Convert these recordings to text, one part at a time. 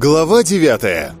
Глава девятая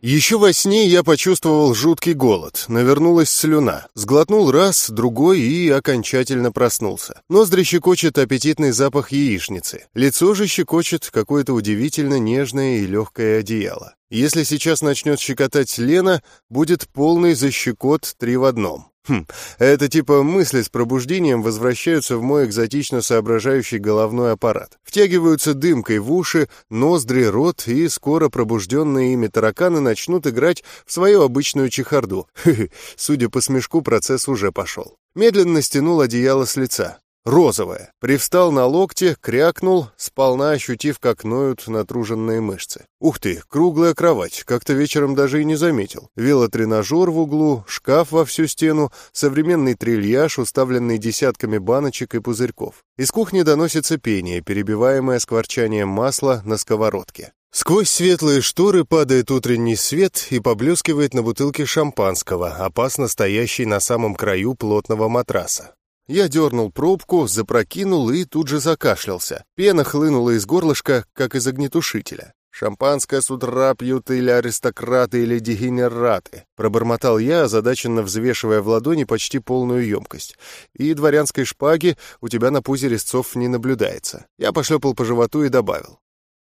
Еще во сне я почувствовал жуткий голод, навернулась слюна. Сглотнул раз, другой и окончательно проснулся. Ноздри щекочет аппетитный запах яичницы. Лицо же щекочет какое-то удивительно нежное и легкое одеяло. Если сейчас начнет щекотать Лена, будет полный защекот три в одном. Хм, это типа мысли с пробуждением возвращаются в мой экзотично соображающий головной аппарат. Втягиваются дымкой в уши, ноздри, рот, и скоро пробужденные ими тараканы начнут играть в свою обычную чехарду. Хе-хе, судя по смешку, процесс уже пошел. Медленно стянул одеяло с лица розовое. Привстал на локте, крякнул, сполна ощутив, как ноют натруженные мышцы. Ух ты, круглая кровать, как-то вечером даже и не заметил. Велотренажер в углу, шкаф во всю стену, современный трильяж, уставленный десятками баночек и пузырьков. Из кухни доносится пение, перебиваемое скворчанием масла на сковородке. Сквозь светлые шторы падает утренний свет и поблескивает на бутылке шампанского, опасно стоящей на самом краю плотного матраса. Я дернул пробку, запрокинул и тут же закашлялся. Пена хлынула из горлышка, как из огнетушителя. «Шампанское с утра пьют или аристократы, или дегенераты», пробормотал я, озадаченно взвешивая в ладони почти полную емкость. «И дворянской шпаги у тебя на пузе резцов не наблюдается». Я пошлепал по животу и добавил.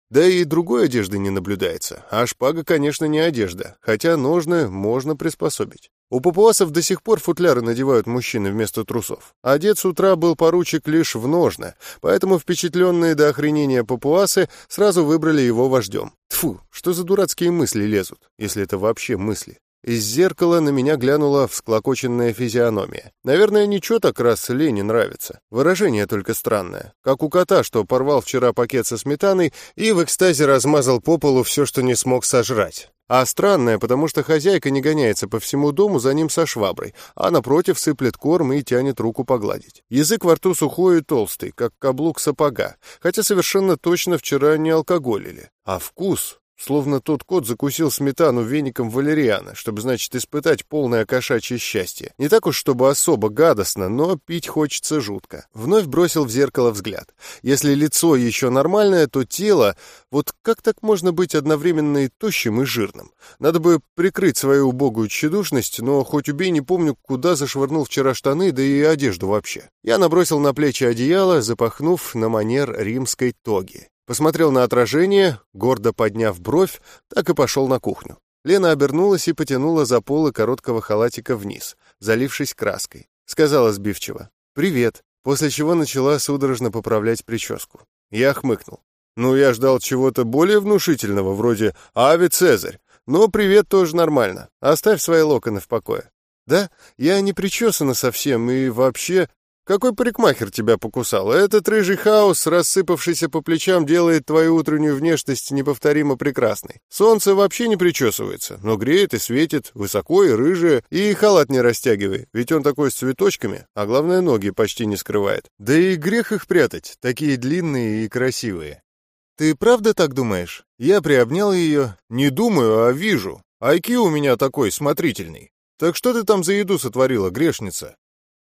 Да и другой одежды не наблюдается, а шпага, конечно, не одежда, хотя ножны можно приспособить. У папуасов до сих пор футляры надевают мужчины вместо трусов. Одет с утра был поручик лишь в ножны, поэтому впечатленные до охренения папуасы сразу выбрали его вождем. Тфу, что за дурацкие мысли лезут, если это вообще мысли. Из зеркала на меня глянула всклокоченная физиономия. Наверное, ничего так раз Лене нравится. Выражение только странное. Как у кота, что порвал вчера пакет со сметаной и в экстазе размазал по полу все, что не смог сожрать. А странное, потому что хозяйка не гоняется по всему дому за ним со шваброй, а напротив сыплет корм и тянет руку погладить. Язык во рту сухой и толстый, как каблук сапога, хотя совершенно точно вчера не алкоголили. А вкус Словно тот кот закусил сметану веником валериана, чтобы, значит, испытать полное кошачье счастье. Не так уж, чтобы особо гадостно, но пить хочется жутко. Вновь бросил в зеркало взгляд. Если лицо еще нормальное, то тело... Вот как так можно быть одновременно и тощим, и жирным? Надо бы прикрыть свою убогую тщедушность, но хоть убей не помню, куда зашвырнул вчера штаны, да и одежду вообще. Я набросил на плечи одеяло, запахнув на манер римской тоги. Посмотрел на отражение, гордо подняв бровь, так и пошел на кухню. Лена обернулась и потянула за полы короткого халатика вниз, залившись краской. Сказала сбивчиво «Привет», после чего начала судорожно поправлять прическу. Я хмыкнул. «Ну, я ждал чего-то более внушительного, вроде «Ави Цезарь». Но привет тоже нормально. Оставь свои локоны в покое. Да, я не причесана совсем, и вообще какой парикмахер тебя покусал? Этот рыжий хаос, рассыпавшийся по плечам, делает твою утреннюю внешность неповторимо прекрасной. Солнце вообще не причесывается, но греет и светит, высоко и рыжее, и халат не растягивай, ведь он такой с цветочками, а главное, ноги почти не скрывает. Да и грех их прятать, такие длинные и красивые. Ты правда так думаешь? Я приобнял ее. Не думаю, а вижу. IQ у меня такой смотрительный. Так что ты там за еду сотворила, грешница?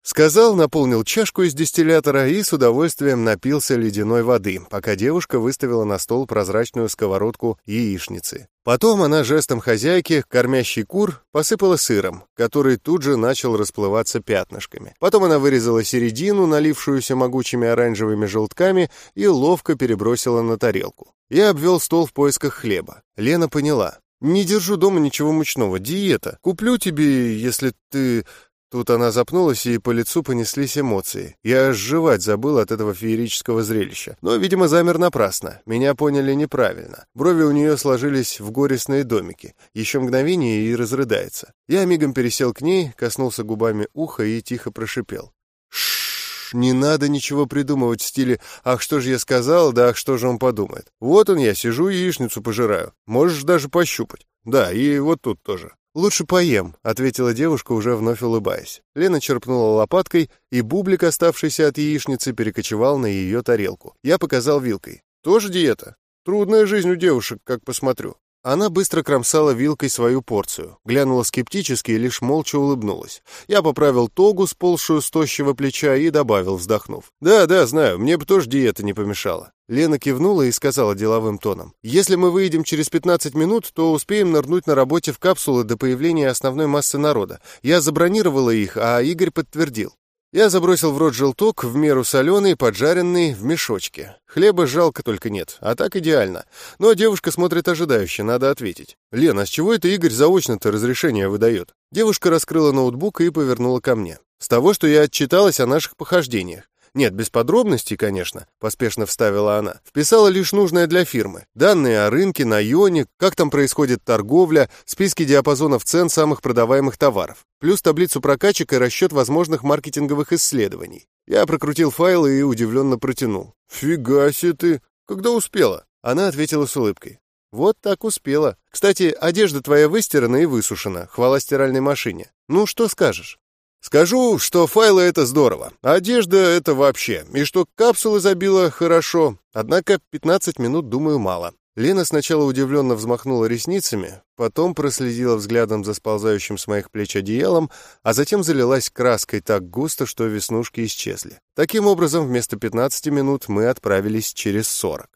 Сказал, наполнил чашку из дистиллятора и с удовольствием напился ледяной воды, пока девушка выставила на стол прозрачную сковородку яичницы. Потом она жестом хозяйки, кормящий кур, посыпала сыром, который тут же начал расплываться пятнышками. Потом она вырезала середину, налившуюся могучими оранжевыми желтками, и ловко перебросила на тарелку. Я обвел стол в поисках хлеба. Лена поняла. «Не держу дома ничего мучного, диета. Куплю тебе, если ты Тут она запнулась, и по лицу понеслись эмоции. Я аж жевать забыл от этого феерического зрелища. Но, видимо, замер напрасно. Меня поняли неправильно. Брови у нее сложились в горестные домики. Еще мгновение и разрыдается. Я мигом пересел к ней, коснулся губами уха и тихо прошипел. Шш, не надо ничего придумывать в стиле «Ах, что же я сказал, да ах, что же он подумает». Вот он я, сижу яичницу пожираю. Можешь даже пощупать. Да, и вот тут тоже. «Лучше поем», — ответила девушка, уже вновь улыбаясь. Лена черпнула лопаткой, и бублик, оставшийся от яичницы, перекочевал на ее тарелку. Я показал вилкой. «Тоже диета? Трудная жизнь у девушек, как посмотрю». Она быстро кромсала вилкой свою порцию, глянула скептически и лишь молча улыбнулась. Я поправил тогу, сползшую с тощего плеча, и добавил, вздохнув. «Да, да, знаю, мне бы тоже диета не помешала». Лена кивнула и сказала деловым тоном. «Если мы выйдем через 15 минут, то успеем нырнуть на работе в капсулы до появления основной массы народа. Я забронировала их, а Игорь подтвердил. Я забросил в рот желток, в меру соленый, поджаренный, в мешочке. Хлеба жалко только нет, а так идеально. Но девушка смотрит ожидающе, надо ответить. «Лена, а с чего это Игорь заочно-то разрешение выдает?» Девушка раскрыла ноутбук и повернула ко мне. «С того, что я отчиталась о наших похождениях. Нет, без подробностей, конечно, поспешно вставила она. Вписала лишь нужное для фирмы. Данные о рынке, на Ионе, как там происходит торговля, списки диапазонов цен самых продаваемых товаров. Плюс таблицу прокачек и расчет возможных маркетинговых исследований. Я прокрутил файлы и удивленно протянул. «Фига себе ты! Когда успела?» Она ответила с улыбкой. «Вот так успела. Кстати, одежда твоя выстирана и высушена, хвала стиральной машине. Ну, что скажешь?» Скажу, что файлы — это здорово, одежда — это вообще, и что капсулы забила хорошо, однако 15 минут, думаю, мало. Лена сначала удивленно взмахнула ресницами, потом проследила взглядом за сползающим с моих плеч одеялом, а затем залилась краской так густо, что веснушки исчезли. Таким образом, вместо 15 минут мы отправились через 40.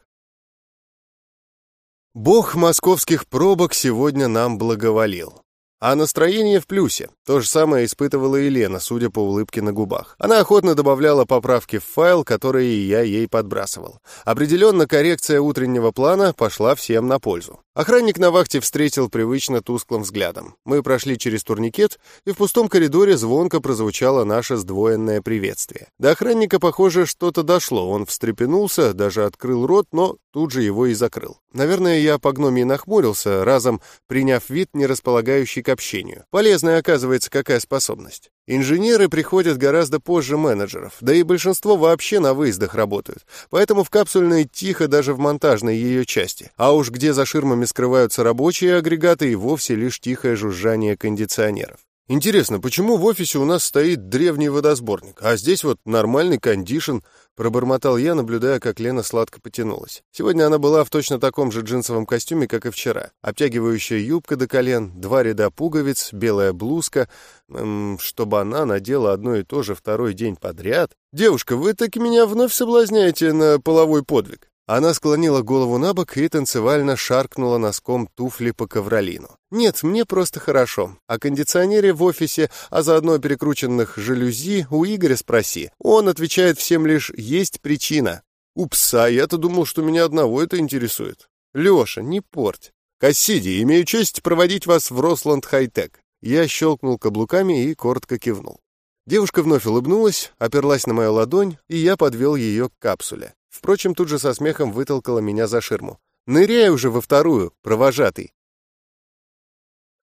Бог московских пробок сегодня нам благоволил. А настроение в плюсе. То же самое испытывала и судя по улыбке на губах. Она охотно добавляла поправки в файл, которые я ей подбрасывал. Определенно, коррекция утреннего плана пошла всем на пользу. Охранник на вахте встретил привычно тусклым взглядом. Мы прошли через турникет, и в пустом коридоре звонко прозвучало наше сдвоенное приветствие. До охранника, похоже, что-то дошло. Он встрепенулся, даже открыл рот, но тут же его и закрыл. Наверное, я по гномии нахмурился, разом приняв вид, не располагающий к общению. Полезная, оказывается, какая способность. Инженеры приходят гораздо позже менеджеров, да и большинство вообще на выездах работают. Поэтому в капсульной тихо даже в монтажной ее части. А уж где за ширмами скрываются рабочие агрегаты и вовсе лишь тихое жужжание кондиционеров. Интересно, почему в офисе у нас стоит древний водосборник, а здесь вот нормальный кондишн, пробормотал я, наблюдая, как Лена сладко потянулась. Сегодня она была в точно таком же джинсовом костюме, как и вчера. Обтягивающая юбка до колен, два ряда пуговиц, белая блузка. Эм, чтобы она надела одно и то же второй день подряд. Девушка, вы таки меня вновь соблазняете на половой подвиг. Она склонила голову на бок и танцевально шаркнула носком туфли по ковролину. «Нет, мне просто хорошо. О кондиционере в офисе, а заодно перекрученных жалюзи у Игоря спроси. Он отвечает всем лишь «есть причина». «Упс, а я-то думал, что меня одного это интересует». «Леша, не порть. Кассиди, имею честь проводить вас в Росланд Хайтек». Я щелкнул каблуками и коротко кивнул. Девушка вновь улыбнулась, оперлась на мою ладонь, и я подвел ее к капсуле. Впрочем, тут же со смехом вытолкала меня за ширму. «Ныряй уже во вторую, провожатый!»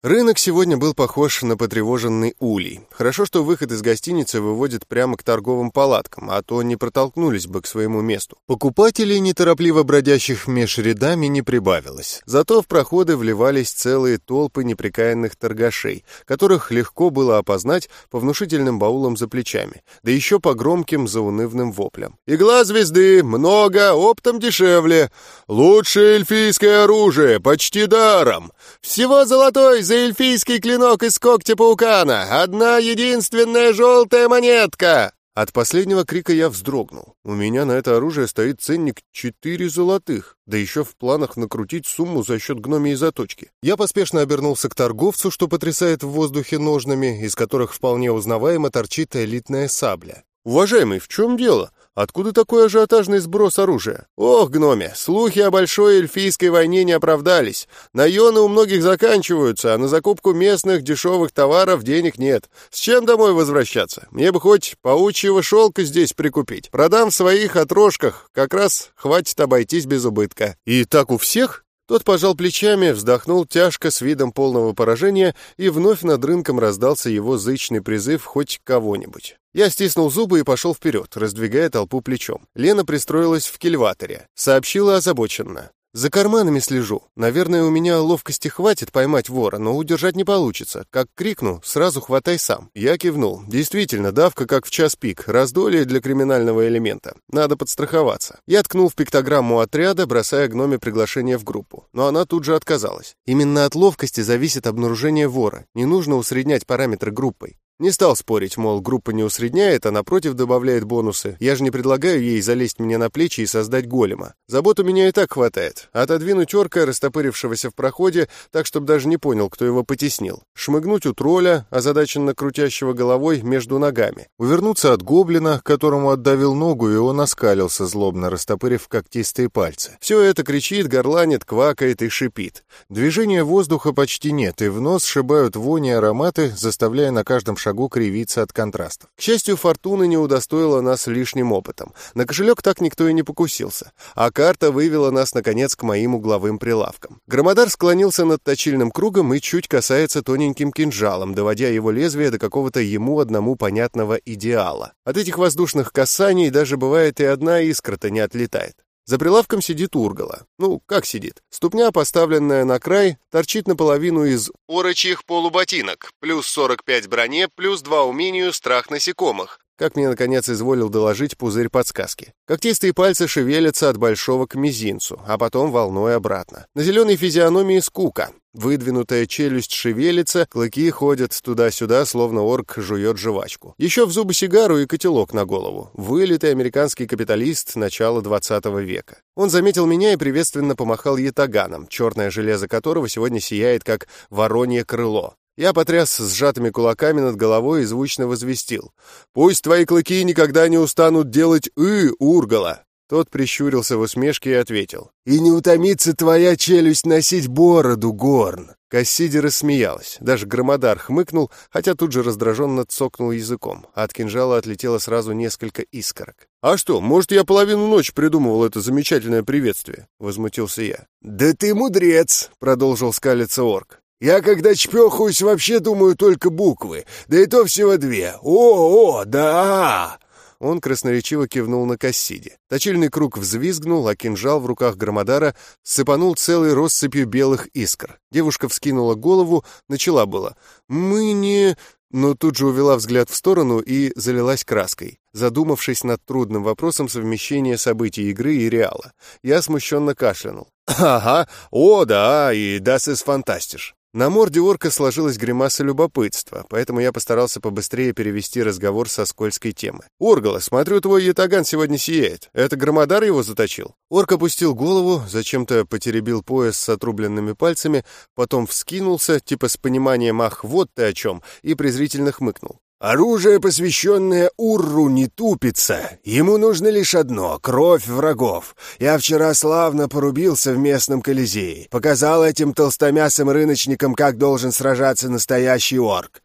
Рынок сегодня был похож на потревоженный улей. Хорошо, что выход из гостиницы выводит прямо к торговым палаткам, а то не протолкнулись бы к своему месту. Покупателей, неторопливо бродящих меж рядами, не прибавилось. Зато в проходы вливались целые толпы неприкаянных торгашей, которых легко было опознать по внушительным баулам за плечами, да еще по громким заунывным воплям. «Игла звезды! Много! Оптом дешевле! Лучшее эльфийское оружие! Почти даром! Всего золотой за эльфийский клинок из когтя паукана! Одна единственная желтая монетка!» От последнего крика я вздрогнул. У меня на это оружие стоит ценник четыре золотых, да еще в планах накрутить сумму за счет гномии заточки. Я поспешно обернулся к торговцу, что потрясает в воздухе ножнами, из которых вполне узнаваемо торчит элитная сабля. «Уважаемый, в чем дело? Откуда такой ажиотажный сброс оружия? Ох, гноме, слухи о большой эльфийской войне не оправдались. Наёны у многих заканчиваются, а на закупку местных дешевых товаров денег нет. С чем домой возвращаться? Мне бы хоть паучьего шелка здесь прикупить. Продам в своих отрожках, как раз хватит обойтись без убытка. И так у всех? Тот пожал плечами, вздохнул тяжко с видом полного поражения, и вновь над рынком раздался его зычный призыв хоть кого-нибудь. Я стиснул зубы и пошел вперед, раздвигая толпу плечом. Лена пристроилась в кильваторе. Сообщила озабоченно. За карманами слежу. Наверное, у меня ловкости хватит поймать вора, но удержать не получится. Как крикну, сразу хватай сам. Я кивнул. Действительно, давка как в час пик. Раздолье для криминального элемента. Надо подстраховаться. Я ткнул в пиктограмму отряда, бросая гноме приглашение в группу. Но она тут же отказалась. Именно от ловкости зависит обнаружение вора. Не нужно усреднять параметры группой. Не стал спорить, мол, группа не усредняет, а напротив добавляет бонусы. Я же не предлагаю ей залезть мне на плечи и создать голема. Забот у меня и так хватает. Отодвинуть орка, растопырившегося в проходе, так, чтобы даже не понял, кто его потеснил. Шмыгнуть у тролля, озадаченно крутящего головой между ногами. Увернуться от гоблина, которому отдавил ногу, и он оскалился, злобно растопырив когтистые пальцы. Все это кричит, горланит, квакает и шипит. Движения воздуха почти нет, и в нос сшибают вони и ароматы, заставляя на каждом шагу шагу кривиться от контрастов. К счастью, фортуна не удостоила нас лишним опытом. На кошелек так никто и не покусился. А карта вывела нас, наконец, к моим угловым прилавкам. Громодар склонился над точильным кругом и чуть касается тоненьким кинжалом, доводя его лезвие до какого-то ему одному понятного идеала. От этих воздушных касаний даже бывает и одна искра-то не отлетает. За прилавком сидит Ургала. Ну, как сидит? Ступня, поставленная на край, торчит наполовину из орочьих полуботинок, плюс 45 броне, плюс 2 умению страх насекомых, как мне, наконец, изволил доложить пузырь подсказки. Когтистые пальцы шевелятся от большого к мизинцу, а потом волной обратно. На зеленой физиономии скука. Выдвинутая челюсть шевелится, клыки ходят туда-сюда, словно орк жует жвачку. Еще в зубы сигару и котелок на голову. Вылитый американский капиталист начала 20 века. Он заметил меня и приветственно помахал ятаганом, черное железо которого сегодня сияет, как воронье крыло. Я потряс сжатыми кулаками над головой и звучно возвестил. «Пусть твои клыки никогда не устанут делать «ы», Ургала!» Тот прищурился в усмешке и ответил. «И не утомится твоя челюсть носить бороду, Горн!» Кассиди рассмеялась. Даже Громодар хмыкнул, хотя тут же раздраженно цокнул языком. От кинжала отлетело сразу несколько искорок. «А что, может, я половину ночи придумывал это замечательное приветствие?» — возмутился я. «Да ты мудрец!» — продолжил скалиться орк. Я, когда чпехаюсь, вообще думаю только буквы, да и то всего две. О, о, да!» Он красноречиво кивнул на Кассиде. Точильный круг взвизгнул, а кинжал в руках Громодара сыпанул целой россыпью белых искр. Девушка вскинула голову, начала было. «Мы не...» но тут же увела взгляд в сторону и залилась краской, задумавшись над трудным вопросом совмещения событий игры и реала. Я смущенно кашлянул. «Ага, о, да, и das ist fantastisch». На морде орка сложилась гримаса любопытства, поэтому я постарался побыстрее перевести разговор со скользкой темы. «Ургала, смотрю, твой ятаган сегодня сияет. Это громодар его заточил?» Орк опустил голову, зачем-то потеребил пояс с отрубленными пальцами, потом вскинулся, типа с пониманием «ах, вот ты о чем», и презрительно хмыкнул. Оружие, посвященное Урру, не тупится. Ему нужно лишь одно — кровь врагов. Я вчера славно порубился в местном Колизее. Показал этим толстомясым рыночникам, как должен сражаться настоящий орк.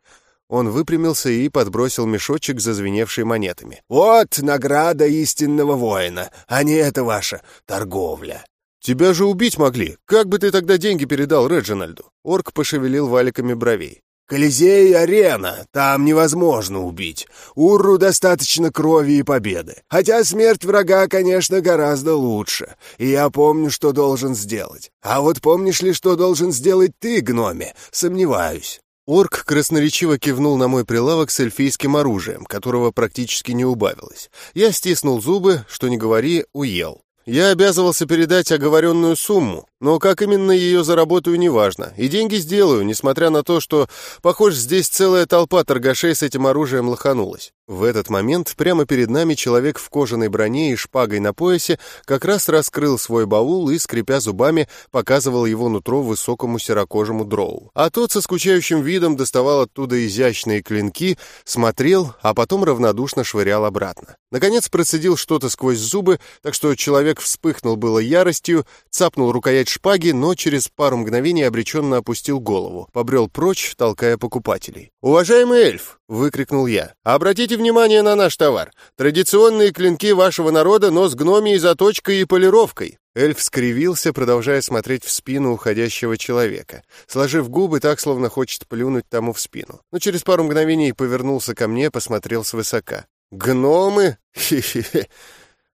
Он выпрямился и подбросил мешочек, зазвеневший монетами. «Вот награда истинного воина, а не это ваша торговля». «Тебя же убить могли. Как бы ты тогда деньги передал Реджинальду?» Орк пошевелил валиками бровей. Колизей — арена, там невозможно убить. Урру достаточно крови и победы. Хотя смерть врага, конечно, гораздо лучше. И я помню, что должен сделать. А вот помнишь ли, что должен сделать ты, гноме? Сомневаюсь. Орк красноречиво кивнул на мой прилавок с эльфийским оружием, которого практически не убавилось. Я стиснул зубы, что не говори, уел. Я обязывался передать оговоренную сумму, но как именно ее заработаю, неважно. И деньги сделаю, несмотря на то, что, похоже, здесь целая толпа торгашей с этим оружием лоханулась. В этот момент прямо перед нами человек в кожаной броне и шпагой на поясе как раз раскрыл свой баул и, скрипя зубами, показывал его нутро высокому серокожему дроу. А тот со скучающим видом доставал оттуда изящные клинки, смотрел, а потом равнодушно швырял обратно. Наконец процедил что-то сквозь зубы, так что человек вспыхнул было яростью, цапнул рукоять шпаги, но через пару мгновений обреченно опустил голову, побрел прочь, толкая покупателей. «Уважаемый эльф!» — выкрикнул я. «Обратите внимание на наш товар. Традиционные клинки вашего народа, но с гномией заточкой и полировкой». Эльф скривился, продолжая смотреть в спину уходящего человека, сложив губы так, словно хочет плюнуть тому в спину. Но через пару мгновений повернулся ко мне, посмотрел свысока. «Гномы? Хе-хе-хе!»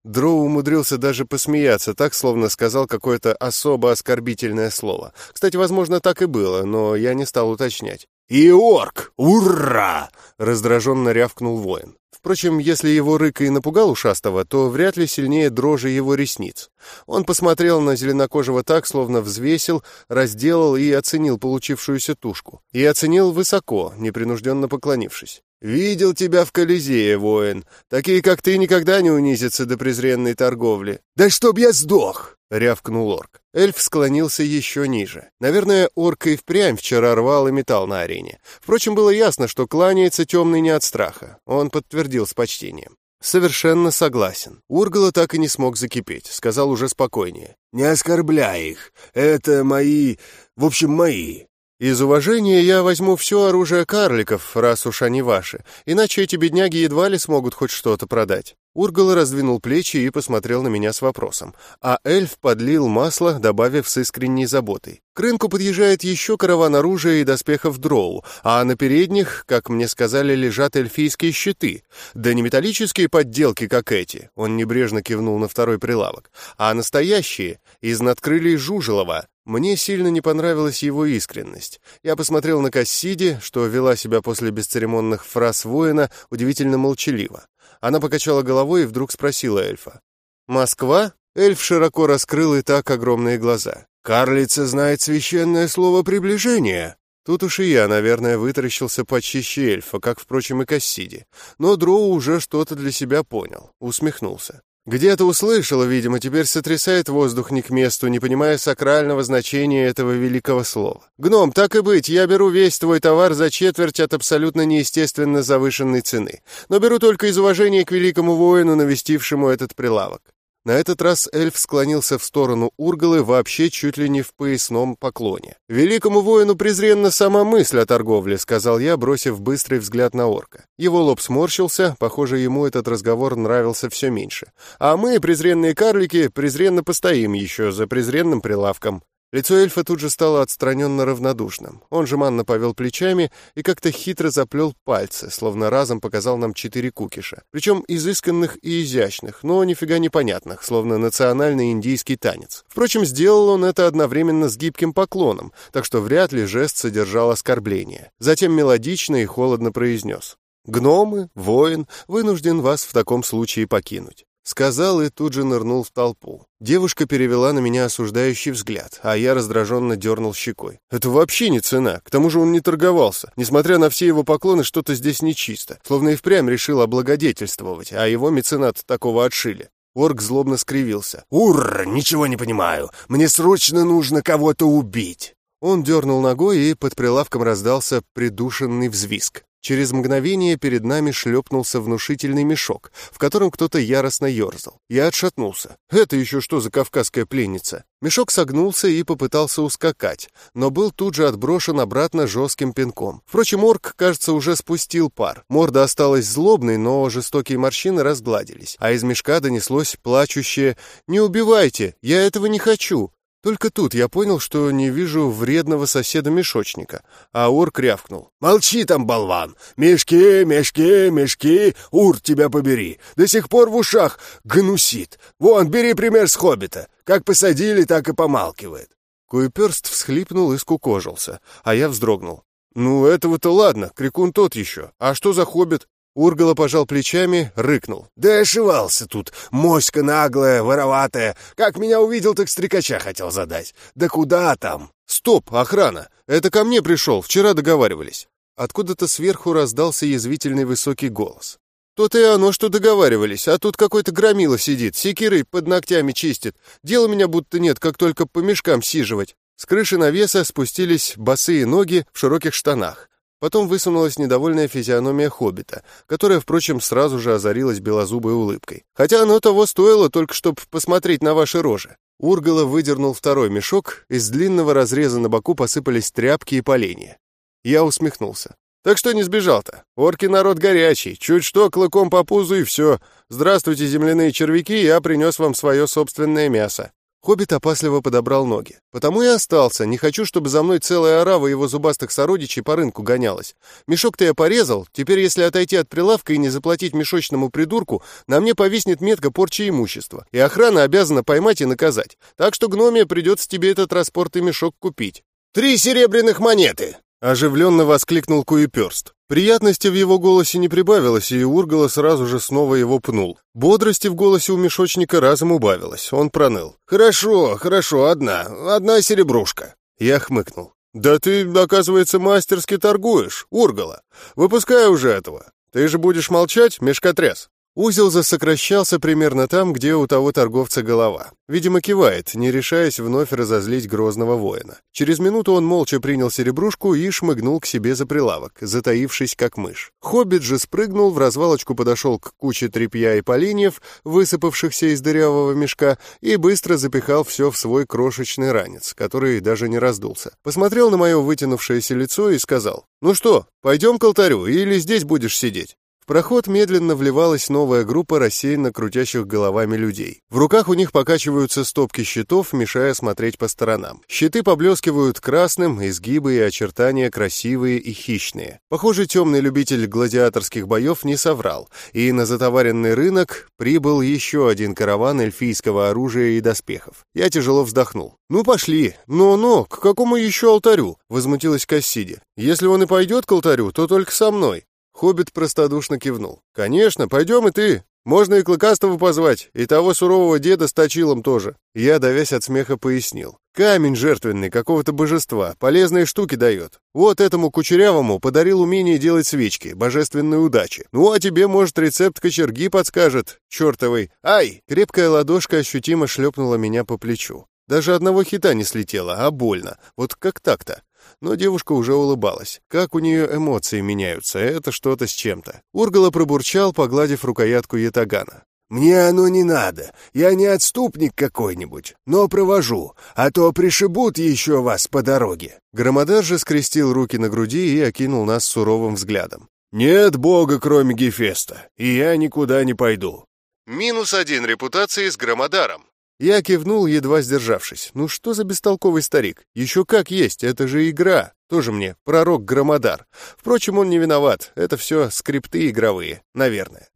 Дроу умудрился даже посмеяться, так, словно сказал какое-то особо оскорбительное слово. Кстати, возможно, так и было, но я не стал уточнять. «И орк! Ура!» — раздраженно рявкнул воин. Впрочем, если его рык и напугал ушастого, то вряд ли сильнее дрожи его ресниц. Он посмотрел на зеленокожего так, словно взвесил, разделал и оценил получившуюся тушку. И оценил высоко, непринужденно поклонившись. «Видел тебя в Колизее, воин. Такие, как ты, никогда не унизятся до презренной торговли». «Да чтоб я сдох!» — рявкнул орк. Эльф склонился еще ниже. Наверное, орк и впрямь вчера рвал и металл на арене. Впрочем, было ясно, что кланяется темный не от страха. Он подтвердил с почтением. «Совершенно согласен. Ургала так и не смог закипеть», — сказал уже спокойнее. «Не оскорбляй их. Это мои... В общем, мои. Из уважения я возьму все оружие карликов, раз уж они ваши, иначе эти бедняги едва ли смогут хоть что-то продать. Ургал раздвинул плечи и посмотрел на меня с вопросом, а эльф подлил масло, добавив с искренней заботой. К рынку подъезжает еще караван оружия и доспехов дроу, а на передних, как мне сказали, лежат эльфийские щиты. Да не металлические подделки, как эти, он небрежно кивнул на второй прилавок, а настоящие, из надкрылей Жужелова, мне сильно не понравилась его искренность. Я посмотрел на Кассиди, что вела себя после бесцеремонных фраз воина удивительно молчаливо. Она покачала головой и вдруг спросила эльфа. «Москва?» Эльф широко раскрыл и так огромные глаза. «Карлица знает священное слово приближения». Тут уж и я, наверное, вытаращился почище эльфа, как, впрочем, и Кассиди. Но Дроу уже что-то для себя понял, усмехнулся. Где-то услышала, видимо, теперь сотрясает воздух не к месту, не понимая сакрального значения этого великого слова. «Гном, так и быть, я беру весь твой товар за четверть от абсолютно неестественно завышенной цены, но беру только из уважения к великому воину, навестившему этот прилавок. На этот раз эльф склонился в сторону Ургалы вообще чуть ли не в поясном поклоне. «Великому воину презренна сама мысль о торговле», — сказал я, бросив быстрый взгляд на орка. Его лоб сморщился, похоже, ему этот разговор нравился все меньше. «А мы, презренные карлики, презренно постоим еще за презренным прилавком». Лицо эльфа тут же стало отстраненно равнодушным. Он жеманно повел плечами и как-то хитро заплел пальцы, словно разом показал нам четыре кукиша. Причем изысканных и изящных, но нифига непонятных, словно национальный индийский танец. Впрочем, сделал он это одновременно с гибким поклоном, так что вряд ли жест содержал оскорбление. Затем мелодично и холодно произнес. «Гномы, воин, вынужден вас в таком случае покинуть. Сказал и тут же нырнул в толпу. Девушка перевела на меня осуждающий взгляд, а я раздраженно дернул щекой. Это вообще не цена, к тому же он не торговался. Несмотря на все его поклоны, что-то здесь нечисто. Словно и впрямь решил облагодетельствовать, а его меценат такого отшили. Орк злобно скривился. «Ур, ничего не понимаю. Мне срочно нужно кого-то убить». Он дернул ногой, и под прилавком раздался придушенный взвизг. Через мгновение перед нами шлепнулся внушительный мешок, в котором кто-то яростно ерзал. Я отшатнулся. Это еще что за кавказская пленница? Мешок согнулся и попытался ускакать, но был тут же отброшен обратно жестким пинком. Впрочем, орк, кажется, уже спустил пар. Морда осталась злобной, но жестокие морщины разгладились, а из мешка донеслось плачущее «Не убивайте! Я этого не хочу!» Только тут я понял, что не вижу вредного соседа-мешочника, а орк рявкнул. «Молчи там, болван! Мешки, мешки, мешки! Ур, тебя побери! До сих пор в ушах гнусит! Вон, бери пример с хоббита! Как посадили, так и помалкивает!» Куеперст всхлипнул и скукожился, а я вздрогнул. «Ну, этого-то ладно, крикун тот еще. А что за хоббит? Ургала пожал плечами, рыкнул. «Да ошивался тут, моська наглая, вороватая. Как меня увидел, так стрекача хотел задать. Да куда там?» «Стоп, охрана! Это ко мне пришел, вчера договаривались». Откуда-то сверху раздался язвительный высокий голос. «То-то и оно, что договаривались, а тут какой-то громила сидит, секирой под ногтями чистит. Дела меня будто нет, как только по мешкам сиживать». С крыши навеса спустились босые ноги в широких штанах. Потом высунулась недовольная физиономия хоббита, которая, впрочем, сразу же озарилась белозубой улыбкой. Хотя оно того стоило, только чтобы посмотреть на ваши рожи. Ургала выдернул второй мешок, из длинного разреза на боку посыпались тряпки и поленья. Я усмехнулся. Так что не сбежал-то? Орки народ горячий, чуть что, клыком по пузу и все. Здравствуйте, земляные червяки, я принес вам свое собственное мясо. Хоббит опасливо подобрал ноги. Потому и остался. Не хочу, чтобы за мной целая орава его зубастых сородичей по рынку гонялась. Мешок-то я порезал. Теперь, если отойти от прилавка и не заплатить мешочному придурку, на мне повиснет метка порчи имущества. И охрана обязана поймать и наказать. Так что, гномия, придется тебе этот транспорт и мешок купить. «Три серебряных монеты!» Оживленно воскликнул Куеперст. Приятности в его голосе не прибавилось, и Ургала сразу же снова его пнул. Бодрости в голосе у мешочника разом убавилось. Он проныл. «Хорошо, хорошо, одна. Одна серебрушка». Я хмыкнул. «Да ты, оказывается, мастерски торгуешь, Ургала. Выпускай уже этого. Ты же будешь молчать, мешкотряс?» Узел засокращался примерно там, где у того торговца голова. Видимо, кивает, не решаясь вновь разозлить грозного воина. Через минуту он молча принял серебрушку и шмыгнул к себе за прилавок, затаившись как мышь. Хоббит же спрыгнул, в развалочку подошел к куче тряпья и поленьев, высыпавшихся из дырявого мешка, и быстро запихал все в свой крошечный ранец, который даже не раздулся. Посмотрел на мое вытянувшееся лицо и сказал, «Ну что, пойдем к алтарю или здесь будешь сидеть?» В проход медленно вливалась новая группа рассеянно крутящих головами людей. В руках у них покачиваются стопки щитов, мешая смотреть по сторонам. Щиты поблескивают красным, изгибы и очертания красивые и хищные. Похоже, темный любитель гладиаторских боев не соврал, и на затоваренный рынок прибыл еще один караван эльфийского оружия и доспехов. Я тяжело вздохнул. «Ну пошли! Но-но, к какому еще алтарю?» — возмутилась Кассиди. «Если он и пойдет к алтарю, то только со мной. Хоббит простодушно кивнул. «Конечно, пойдем и ты. Можно и Клыкастого позвать, и того сурового деда с точилом тоже». Я, давясь от смеха, пояснил. «Камень жертвенный какого-то божества, полезные штуки дает. Вот этому кучерявому подарил умение делать свечки, божественной удачи. Ну, а тебе, может, рецепт кочерги подскажет, чертовый. Ай!» Крепкая ладошка ощутимо шлепнула меня по плечу. Даже одного хита не слетело, а больно. Вот как так-то? Но девушка уже улыбалась. Как у нее эмоции меняются, это что-то с чем-то. Ургала пробурчал, погладив рукоятку ятагана. «Мне оно не надо. Я не отступник какой-нибудь, но провожу, а то пришибут еще вас по дороге». Громодар же скрестил руки на груди и окинул нас суровым взглядом. «Нет бога, кроме Гефеста, и я никуда не пойду». Минус один репутации с Громодаром. Я кивнул, едва сдержавшись. Ну что за бестолковый старик? Еще как есть, это же игра. Тоже мне пророк Громодар. Впрочем, он не виноват. Это все скрипты игровые, наверное.